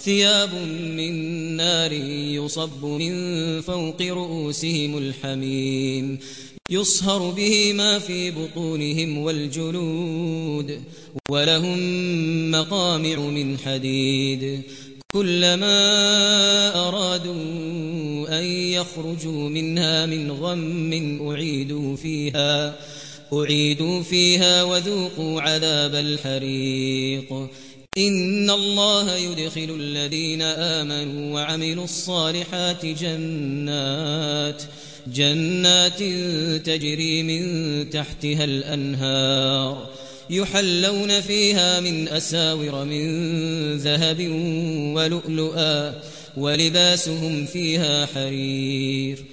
ثياب من نار يصب من فوق رؤوسهم الحميم يصهر به ما في بطونهم والجلود ولهم مقامع من حديد. كلما أرادوا أن يخرجوا منها من غم أعيدوا فيها أعيدوا فيها وذوقوا عذاب الحريق. إن الله يدخل الذين آمنوا وعملوا الصالحات جنات جنات تجري من تحتها الأنهار. يحلون فيها من أساور من ذهب ولؤلؤا ولباسهم فيها حرير.